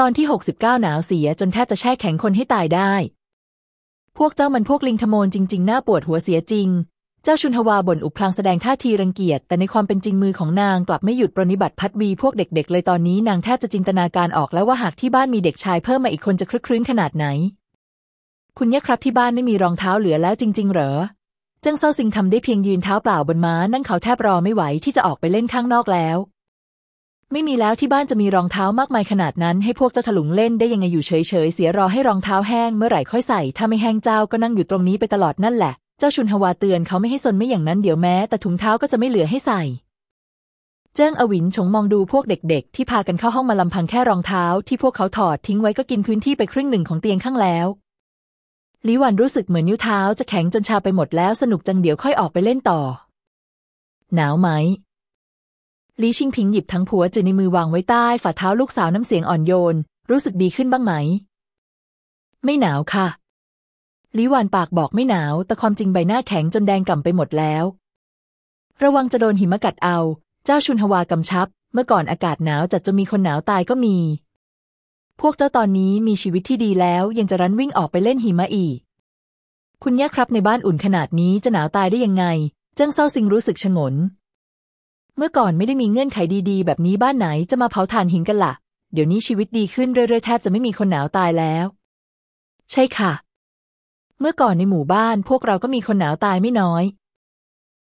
ตอนที่ 69 หนาวเสียจนแทบจะแช่แข็งคนให้ตายได้ พวกเจ้ามันพวกลิงทโมนจริง ๆ น่าปวดหัวเสียจริง เจ้าชุนทวาบ่นอุพลางแสดงท่าทีรังเกียจ แต่ในความเป็นจริงมือของนางกลับไม่หยุดปรนิบัติพัดวีพวกเด็ก ๆ เลยตอนนี้นางแทบจะจินตนาการออกแล้วว่าหากที่บ้านมีเด็กชายเพิ่มมาอีกคนจะคลึกครื้นขนาดไหน คุณย่าครับที่บ้านไม่มีรองเท้าเหลือแล้วจริง ๆ เหรอเจิ้งเซาซิงทำได้เพียงยืนเท้าเปล่าบนม้านั่งเขาแทบรอไม่ไหวที่จะออกไปเล่นข้างนอกแล้ว ไม่มีแล้วที่บ้านจะมีรองเท้ามากมายขนาดนั้น ให้พวกเจ้าถลุงเล่นได้ยังไงอยู่เฉยๆ เสียรอให้รองเท้าแห้งเมื่อไหร่ค่อยใส่ ถ้าไม่แห้งเจ้าก็นั่งอยู่ตรงนี้ไปตลอดนั่นแหละ เจ้าชุนฮวาเตือนเขาไม่ให้สนไม่อย่างนั้นเดี๋ยวแม้ แต่ถุงเท้าก็จะไม่เหลือให้ใส่ เจิ้งอวินชงมองดูพวกเด็กๆ ที่พากันเข้าห้องมาลำพังแค่รองเท้า ที่พวกเขาถอดทิ้งไว้ก็กินพื้นที่ไปครึ่งหนึ่งของเตียงข้างแล้วลิวันรู้สึกเหมือนนิ้วเท้าจะแข็งจนชาไปหมดแล้วสนุกจังเดี๋ยวค่อยออกไปเล่นต่อ หนาวไหม ลีชิงพิงหยิบทั้งผัวจือในมือวางไว้ใต้ฝ่าเท้าลูกสาวน้ำเสียงอ่อนโยน รู้สึกดีขึ้นบ้างไหม ไม่หนาวค่ะลิวานปากบอกไม่หนาว แต่ความจริงใบหน้าแข็งจนแดงก่ำไปหมดแล้ว ระวังจะโดนหิมะกัดเอา เจ้าชุนฮวากำชับ เมื่อก่อนอากาศหนาวจัดจนมีคนหนาวตายก็มี พวกเจ้าตอนนี้มีชีวิตที่ดีแล้ว ยังจะรั้นวิ่งออกไปเล่นหิมะอีก คุณย่าครับในบ้านอุ่นขนาดนี้จะหนาวตายได้ยังไง เจ้งเซาซิงรู้สึกชงน เมื่อก่อนไม่ได้มีเงื่อนไขดีๆ แบบนี้บ้านไหนจะมาเผาถ่านหินกันละ่ะ เดี๋ยวนี้ชีวิตดีขึ้นเรื่อยๆแทบจะไม่มีคนหนาวตายแล้ว ใช่ค่ะ เมื่อก่อนในหมู่บ้านพวกเราก็มีคนหนาวตายไม่น้อย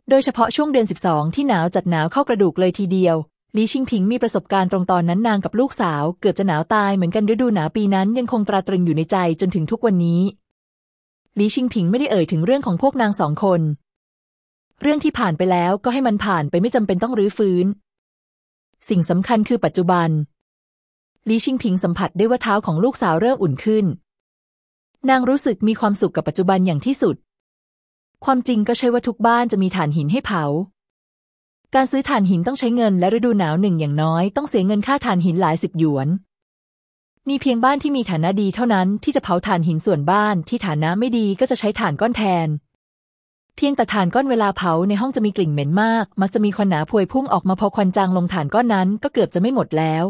โดยเฉพาะช่วงเดือนสิบสองที่หนาวจัดหนาวเข้ากระดูกเลยทีเดียวลีชิงพิงมีประสบการณ์ตรงตอนนั้นนางกับลูกสาว เกือบจะหนาวตายเหมือนกันฤดูหนาวปีนั้นยังคงตราตรึงอยู่ในใจจนถึงทุกวันนี้ลีชิงพิงไม่ได้เอ่ยถึงเรื่องของพวกนางสองคน เรื่องที่ผ่านไปแล้วก็ให้มันผ่านไปไม่จำเป็นต้องรื้อฟื้น สิ่งสำคัญคือปัจจุบันลีชิงพิงสัมผัสได้ว่าเท้าของลูกสาวเริ่มอุ่นขึ้น นางรู้สึกมีความสุขกับปัจจุบันอย่างที่สุด ความจริงก็ใช่ว่าทุกบ้านจะมีถ่านหินให้เผา การซื้อถ่านหินต้องใช้เงินและฤดูหนาวหนึ่งอย่างน้อยต้องเสียเงินค่าถ่านหินหลายสิบหยวน มีเพียงบ้านที่มีฐานะดีเท่านั้นที่จะเผาถ่านหินส่วนบ้านที่ฐานะไม่ดีก็จะใช้ถ่านก้อนแทน เพียงแต่ถ่านก้อนเวลาเผาในห้องจะมีกลิ่นเหม็นมาก มักจะมีควันหนาพวยพุ่งออกมาพอควันจางลงถ่านก้อนนั้นก็เกือบจะไหม้หมดแล้วห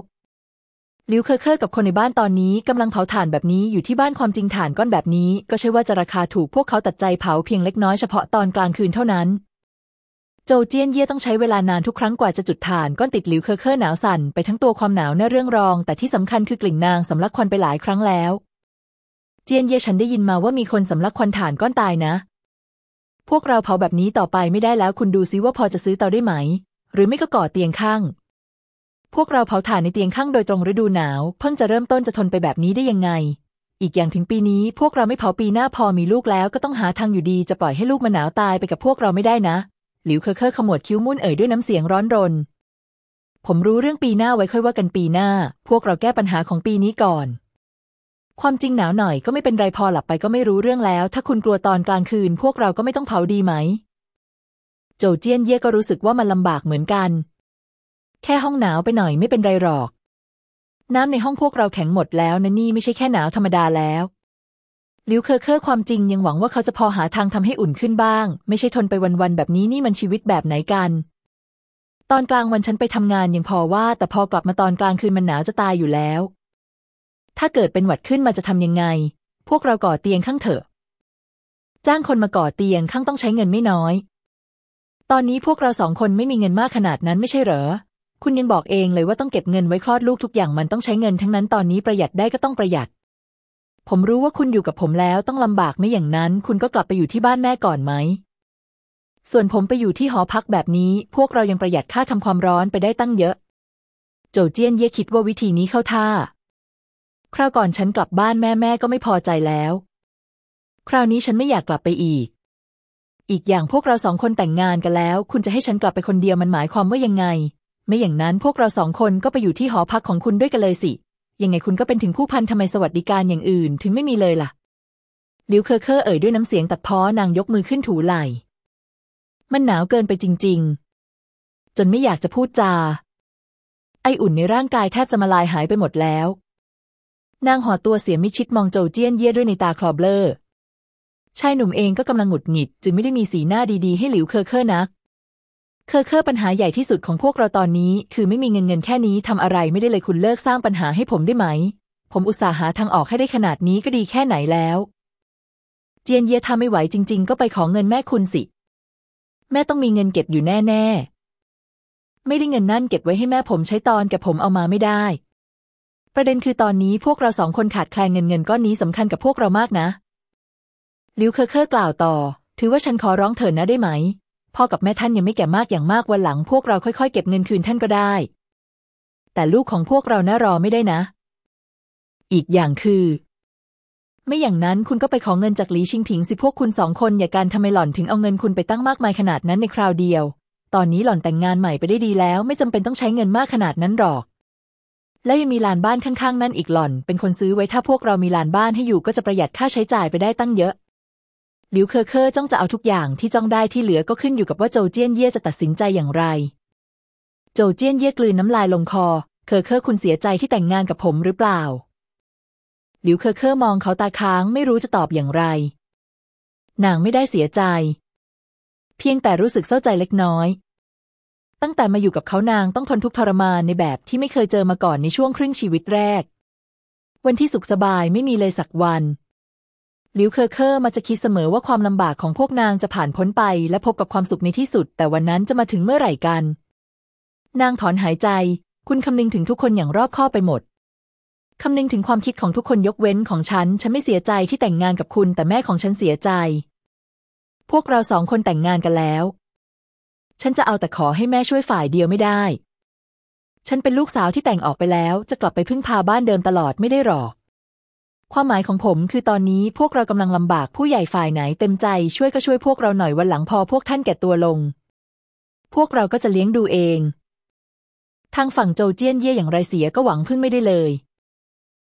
ลิวเคอเคอกับคนในบ้านตอนนี้กำลังเผาถ่านแบบนี้อยู่ที่บ้านความจริงถ่านก้อนแบบนี้ ก็ใช่ว่าจะราคาถูกพวกเขาตัดใจเผาเพียงเล็กน้อยเฉพาะตอนกลางคืนเท่านั้น โจเจี้ยนเย่ต้องใช้เวลานานทุกครั้งกว่าจะจุดถ่านก้อนติดหลิวเคอเคอร์หนาวสั่นไปทั้งตัวความหนาวน่ะเรื่องรอง แต่ที่สำคัญคือกลิ่นนางสำลักควันไปหลายครั้งแล้ว เจียนเย่ฉันได้ยินมาว่ามีคนสำลักควันถ่านก้อนตายนะ พวกเราเผาแบบนี้ต่อไปไม่ได้แล้วคุณดูซิว่าพอจะซื้อเตาได้ไหม หรือไม่ก็ก่อเตียงข้าง พวกเราเผาถ่านในเตียงข้างโดยตรงฤดูหนาว เพิ่งจะเริ่มต้นจะทนไปแบบนี้ได้ยังไง อีกอย่างถึงปีนี้ พวกเราไม่เผาปีหน้าพอมีลูกแล้วก็ต้องหาทางอยู่ดีจะปล่อยให้ลูกมาหนาวตายไปกับพวกเราไม่ได้นะหลิวเคอเคอขมวดคิ้วมุ่นเอ่ยด้วยน้ำเสียงร้อนรน ผมรู้เรื่องปีหน้าไว้ค่อยว่ากันปีหน้า พวกเราแก้ปัญหาของปีนี้ก่อน ความจริงหนาวหน่อยก็ไม่เป็นไรพอหลับไปก็ไม่รู้เรื่องแล้ว ถ้าคุณกลัวตอนกลางคืน พวกเราก็ไม่ต้องเผาดีไหม โจเจี้ยนเย่ก็รู้สึกว่ามันลำบากเหมือนกัน แค่ห้องหนาวไปหน่อยไม่เป็นไรหรอก น้ำในห้องพวกเราแข็งหมดแล้วนะนี่ไม่ใช่แค่หนาวธรรมดาแล้วลิวเคอเคอร์ความจริงยังหวังว่าเขาจะพอหาทางทำให้อุ่นขึ้นบ้าง ไม่ใช่ทนไปวันๆแบบนี้นี่มันชีวิตแบบไหนกัน ตอนกลางวันฉันไปทำงานยังพอว่า แต่พอกลับมาตอนกลางคืนมันหนาวจะตายอยู่แล้ว ถ้าเกิดเป็นหวัดขึ้นมาจะทำยังไง พวกเราก่อเตียงข้างเถอะ จ้างคนมาก่อเตียงข้างต้องใช้เงินไม่น้อย ตอนนี้พวกเราสองคนไม่มีเงินมากขนาดนั้นไม่ใช่เหรอ คุณยังบอกเองเลยว่าต้องเก็บเงินไว้คลอดลูกทุกอย่างมันต้องใช้เงินทั้งนั้นตอนนี้ประหยัดได้ก็ต้องประหยัด ผมรู้ว่าคุณอยู่กับผมแล้วต้องลำบากไม่อย่างนั้น คุณก็กลับไปอยู่ที่บ้านแม่ก่อนไหมส่วนผมไปอยู่ที่หอพักแบบนี้ พวกเรายังประหยัดค่าทำความร้อนไปได้ตั้งเยอะ โจเจี้ยนเย่คิดว่าวิธีนี้เข้าท่า คราวก่อนฉันกลับบ้านแม่แม่ก็ไม่พอใจแล้ว คราวนี้ฉันไม่อยากกลับไปอีก อีกอย่างพวกเราสองคนแต่งงานกันแล้ว คุณจะให้ฉันกลับไปคนเดียวมันหมายความว่ายังไง ไม่อย่างนั้นพวกเราสองคนก็ไปอยู่ที่หอพักของคุณด้วยกันเลยสิ ยังไงคุณก็เป็นถึงผู้พันทำไมสวัสดิการอย่างอื่น ถึงไม่มีเลยล่ะหลิวเคอเคอเอ่ยด้วยน้ำเสียงตัดพ้อนางยกมือขึ้นถูไหล่ มันหนาวเกินไปจริง ๆ จนไม่อยากจะพูดจา ไออุ่นในร่างกายแทบจะมลายหายไปหมดแล้ว นางห่อตัวเสียมิดชิดมองโจเจี้ยนเย่ด้วยนัยน์ตาคลอเบ้าชายหนุ่มเองก็กำลังหงุดหงิด จึงไม่ได้มีสีหน้าดีๆให้หลิวเคอเคอนัก เคอเคอปัญหาใหญ่ที่สุดของพวกเราตอนนี้ คือไม่มีเงินเงินแค่นี้ทำอะไรไม่ได้เลยคุณเลิกสร้างปัญหาให้ผมได้ไหม ผมอุตส่าห์หาทางออกให้ได้ขนาดนี้ก็ดีแค่ไหนแล้ว เจี้ยนเย่ถ้าไม่ไหวจริง ๆ ก็ไปขอเงินแม่คุณสิ แม่ต้องมีเงินเก็บอยู่แน่ ๆ ไม่ได้เงินนั่นเก็บไว้ให้แม่ผมใช้ตอนแก่ผมเอามาไม่ได้ ประเด็นคือตอนนี้พวกเราสองคนขาดแคลนเงินเงินก้อนนี้สำคัญกับพวกเรามากนะหลิวเคอเคอกล่าวต่อ ถือว่าฉันขอร้องเถิดนะได้ไหม พ่อกับแม่ท่านยังไม่แก่มากอย่างมากวันหลัง พวกเราค่อยๆ เก็บเงินคืนท่านก็ได้ แต่ลูกของพวกเราน่ารอไม่ได้นะ อีกอย่างคือ ไม่อย่างนั้นคุณก็ไปขอเงินจากหลีชิงผิงสิพวกคุณสองคนอย่าการทำไมหล่อนถึงเอาเงินคุณไปตั้งมากมายขนาดนั้นในคราวเดียว ตอนนี้หล่อนแต่งงานใหม่ไปได้ดีแล้ว ไม่จำเป็นต้องใช้เงินมากขนาดนั้นหรอก แล้วยังมีลานบ้านข้างๆ นั่นอีกหล่อน เป็นคนซื้อไว้ถ้าพวกเรามีลานบ้านให้อยู่ก็จะประหยัดค่าใช้จ่ายไปได้ตั้งเยอะ หลิวเคอเคอจ้องจะเอาทุกอย่างที่จ้องได้ที่เหลือก็ขึ้นอยู่กับว่าโจเจี้ยนเย่จะตัดสินใจอย่างไร โจเจี้ยนเย่กลืนน้ำลายลงคอ เคอเคอคุณเสียใจที่แต่งงานกับผมหรือเปล่า หลิวเคอเคอมองเขาตาค้างไม่รู้จะตอบอย่างไร นางไม่ได้เสียใจ เพียงแต่รู้สึกเศร้าใจเล็กน้อย ตั้งแต่มาอยู่กับเขานางต้องทนทุกข์ทรมานในแบบที่ไม่เคยเจอมาก่อนในช่วงครึ่งชีวิตแรก วันที่สุขสบายไม่มีเลยสักวันหลิวเคอเคอมักจะคิดเสมอว่าความลำบากของพวกนางจะผ่านพ้นไป และพบกับความสุขในที่สุด แต่วันนั้นจะมาถึงเมื่อไหร่กัน นางถอนหายใจ คุณคำนึงถึงทุกคนอย่างรอบคอบไปหมดคำนึงถึงความคิดของทุกคนยกเว้นของฉัน ฉันไม่เสียใจที่แต่งงานกับคุณ แต่แม่ของฉันเสียใจ พวกเราสองคนแต่งงานกันแล้ว ฉันจะเอาแต่ขอให้แม่ช่วยฝ่ายเดียวไม่ได้ ฉันเป็นลูกสาวที่แต่งออกไปแล้ว จะกลับไปพึ่งพาบ้านเดิมตลอดไม่ได้หรอก ความหมายของผมคือตอนนี้พวกเรากำลังลำบากผู้ใหญ่ฝ่ายไหนเต็มใจช่วยก็ช่วยพวกเราหน่อยวันหลังพอพวกท่านแก่ตัวลง พวกเราก็จะเลี้ยงดูเอง ทางฝั่งโจเจี้ยนเย่อย่างไรเสียก็หวังพึ่งไม่ได้เลย